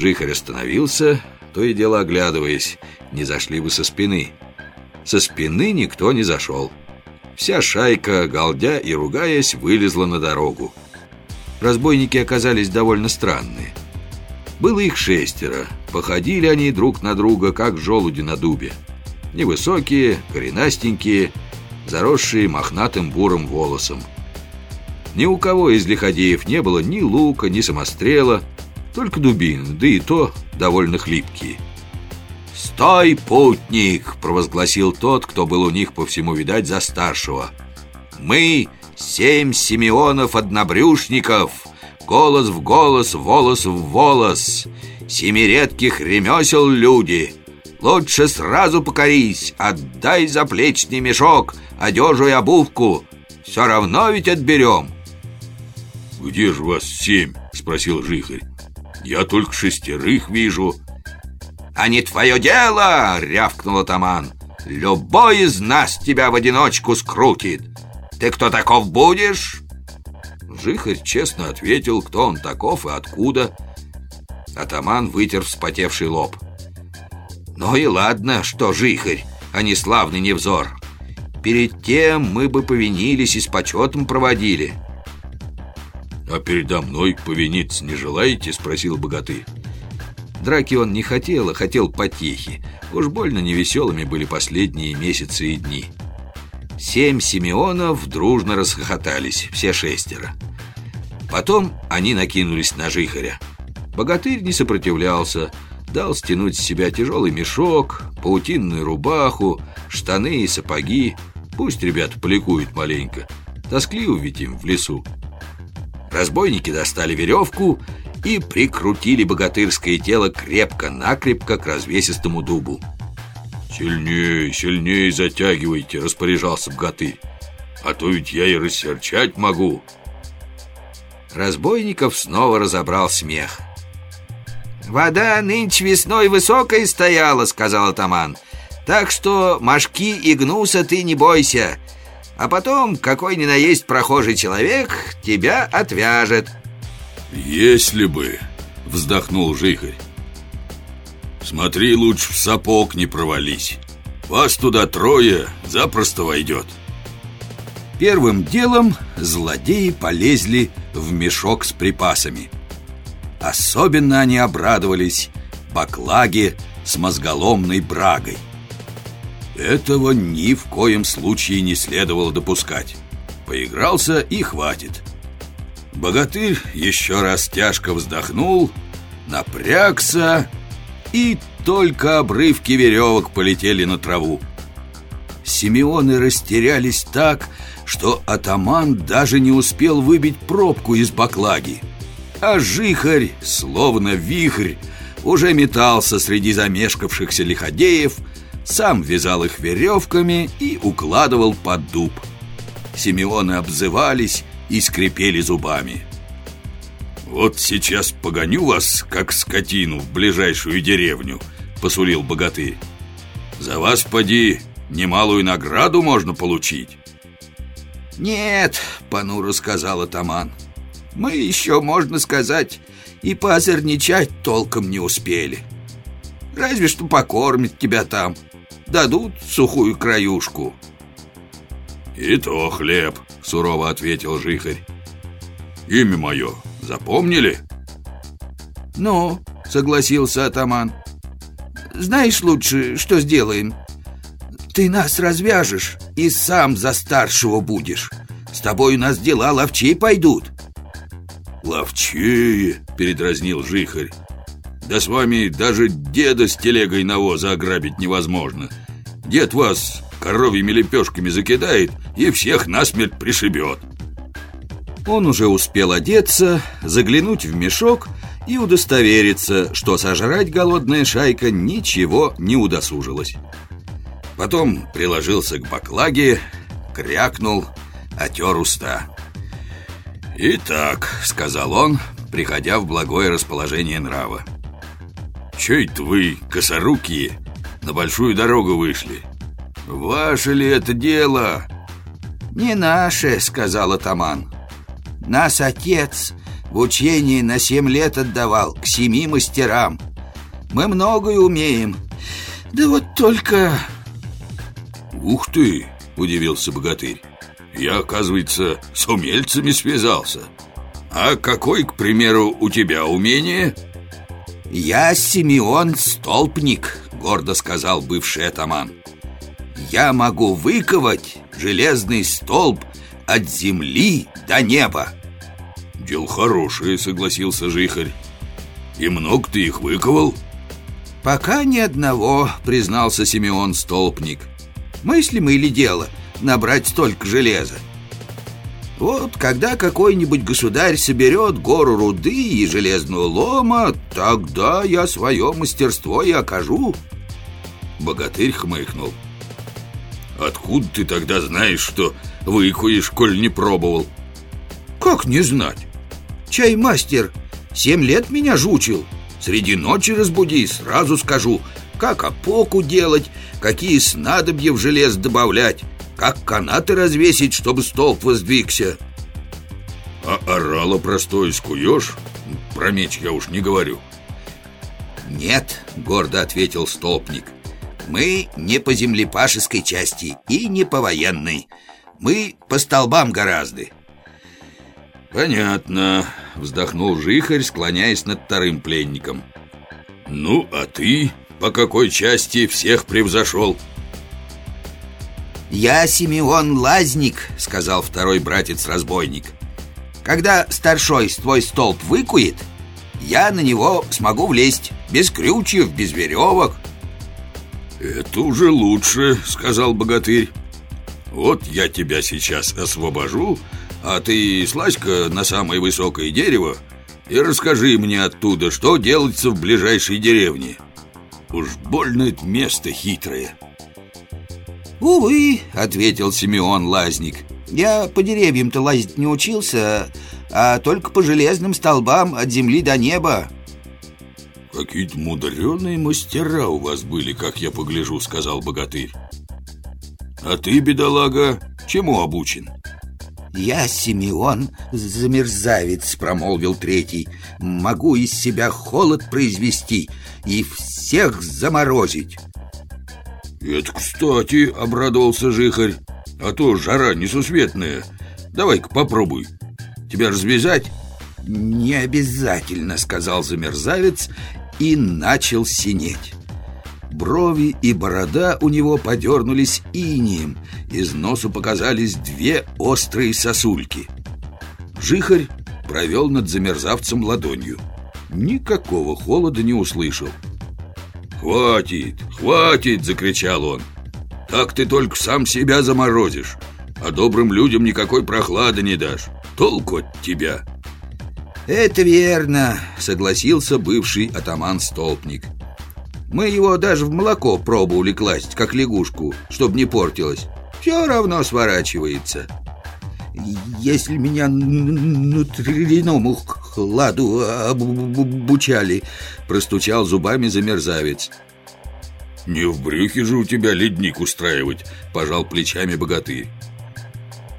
Жихарь остановился, то и дело оглядываясь, не зашли бы со спины. Со спины никто не зашел. Вся шайка, галдя и ругаясь, вылезла на дорогу. Разбойники оказались довольно странные. Было их шестеро. Походили они друг на друга, как желуди на дубе. Невысокие, коренастенькие, заросшие мохнатым бурым волосом. Ни у кого из лиходеев не было ни лука, ни самострела, только дубины, да и то довольно хлипкие. «Стой, путник!» – провозгласил тот, кто был у них по всему, видать, за старшего. «Мы семь Симеонов-однобрюшников, голос в голос, волос в волос, семи редких ремесел люди. Лучше сразу покорись, отдай заплечный мешок, одежу и обувку, все равно ведь отберем». «Где же вас семь?» – спросил Жихарь. «Я только шестерых вижу». «А не твое дело!» — рявкнул атаман. «Любой из нас тебя в одиночку скрутит. Ты кто таков будешь?» Жихарь честно ответил, кто он таков и откуда. Атаман вытер вспотевший лоб. «Ну и ладно, что Жихарь, а не славный невзор. Перед тем мы бы повинились и с почетом проводили». «А передо мной повиниться не желаете?» — спросил богатырь. Драки он не хотел, а хотел потехи. Уж больно невеселыми были последние месяцы и дни. Семь Симеонов дружно расхохотались, все шестеро. Потом они накинулись на Жихаря. Богатырь не сопротивлялся, дал стянуть с себя тяжелый мешок, паутинную рубаху, штаны и сапоги. Пусть ребята поликуют маленько. Тоскливо ведь им в лесу. Разбойники достали веревку и прикрутили богатырское тело крепко-накрепко к развесистому дубу. «Сильнее, сильнее затягивайте», — распоряжался богатырь. «А то ведь я и рассерчать могу». Разбойников снова разобрал смех. «Вода нынче весной высокой стояла», — сказал атаман. «Так что мошки и гнуса ты не бойся. А потом какой ни наесть прохожий человек тебя отвяжет». «Если бы!» — вздохнул Жихарь. «Смотри, лучше в сапог не провались. Вас туда трое запросто войдет». Первым делом злодеи полезли в мешок с припасами. Особенно они обрадовались баклаге с мозголомной брагой. Этого ни в коем случае не следовало допускать. Поигрался и хватит. Богатырь еще раз тяжко вздохнул, напрягся, и только обрывки веревок полетели на траву. Симеоны растерялись так, что атаман даже не успел выбить пробку из баклаги. А жихарь, словно вихрь, уже метался среди замешкавшихся лиходеев, сам вязал их веревками и укладывал под дуб. Симеоны обзывались и скрипели зубами. «Вот сейчас погоню вас, как скотину, в ближайшую деревню», — посулил богатырь. «За вас, поди, немалую награду можно получить». «Нет», — понуро сказал атаман, — «мы еще, можно сказать, и поозерничать толком не успели. Разве что покормят тебя там, дадут сухую краюшку». «И то хлеб», — сурово ответил Жихарь. «Имя мое запомнили?» «Ну», — согласился атаман. «Знаешь лучше, что сделаем? Ты нас развяжешь и сам за старшего будешь. С тобой у нас дела ловчей пойдут». «Ловчее?» — передразнил Жихарь. «Да с вами даже деда с телегой навоза ограбить невозможно. Дед вас коровьими лепешками закидает и всех насмерть пришибет. Он уже успел одеться, заглянуть в мешок и удостовериться, что сожрать голодная шайка ничего не удосужилась. Потом приложился к баклаге, крякнул, отер уста. «Итак», — сказал он, приходя в благое расположение нрава. «Че это вы, косорукие, на большую дорогу вышли? Ваше ли это дело?» «Не наше», — сказал атаман. «Нас отец В учении на семь лет отдавал, к семи мастерам. Мы многое умеем. Да вот только... Ух ты, удивился богатырь. Я, оказывается, с умельцами связался. А какой, к примеру, у тебя умение? Я Симеон Столпник, гордо сказал бывший атаман. Я могу выковать железный столб от земли до неба. Дел хорошее, согласился Жихарь. И много ты их выковал? Пока ни одного, признался Симеон Столпник. Мыслимо или дело набрать столько железа? Вот когда какой-нибудь государь соберет гору руды и железного лома, тогда я свое мастерство и окажу. Богатырь хмыкнул. Откуда ты тогда знаешь, что выкуешь, коль не пробовал? Как не знать? Чай мастер семь лет меня жучил. Среди ночи разбуди, сразу скажу, как опоку делать, какие снадобья в желез добавлять, как канаты развесить, чтобы столб воздвигся. А орало простое скуешь? Про меч я уж не говорю. Нет, гордо ответил столпник. Мы не по землепашеской части и не по военной. Мы по столбам гораздо. Понятно, вздохнул Жихарь, склоняясь над вторым пленником. Ну, а ты по какой части всех превзошел? «Я Симеон Лазник», — сказал второй братец-разбойник. «Когда старшой твой столб выкует, я на него смогу влезть, без крючев, без веревок». «Это уже лучше», — сказал богатырь. «Вот я тебя сейчас освобожу, а ты слазь-ка на самое высокое дерево и расскажи мне оттуда, что делается в ближайшей деревне. Уж больно это место хитрое». «Увы», — ответил Симеон Лазник «Я по деревьям-то лазить не учился, а только по железным столбам от земли до неба». «Какие-то мудреные мастера у вас были, как я погляжу», — сказал богатырь «А ты, бедолага, чему обучен?» «Я, Симеон, замерзавец», — промолвил третий «Могу из себя холод произвести и всех заморозить». «Это кстати», — обрадовался Жихарь «А то жара несусветная. Давай-ка попробуй. Тебя развязать?» «Не обязательно», — сказал замерзавец И начал синеть. Брови и борода у него подернулись инием Из носу показались две острые сосульки. Жихарь провел над замерзавцем ладонью. Никакого холода не услышал «Хватит, хватит!» – закричал он. «Так ты только сам себя заморозишь, а добрым людям никакой прохлады не дашь. Толку от тебя!» «Это верно», — согласился бывший атаман-столпник. «Мы его даже в молоко пробовали класть, как лягушку, чтобы не портилось. Все равно сворачивается». «Если меня внутреннему хладу обучали», — простучал зубами замерзавец. «Не в брюхе же у тебя ледник устраивать», — пожал плечами богатырь.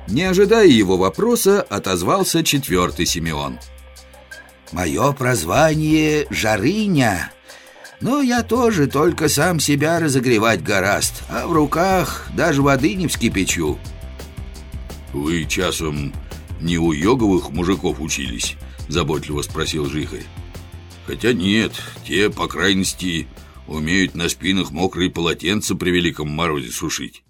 Не ожидая его вопроса, отозвался четвертый Симеон. «Мое прозвание Жарыня, но я тоже только сам себя разогревать гораст, а в руках даже воды не вскипячу». «Вы часом не у йоговых мужиков учились?» Заботливо спросил Жихарь. Хотя нет, те, по крайности, умеют на спинах мокрые полотенца при великом морозе сушить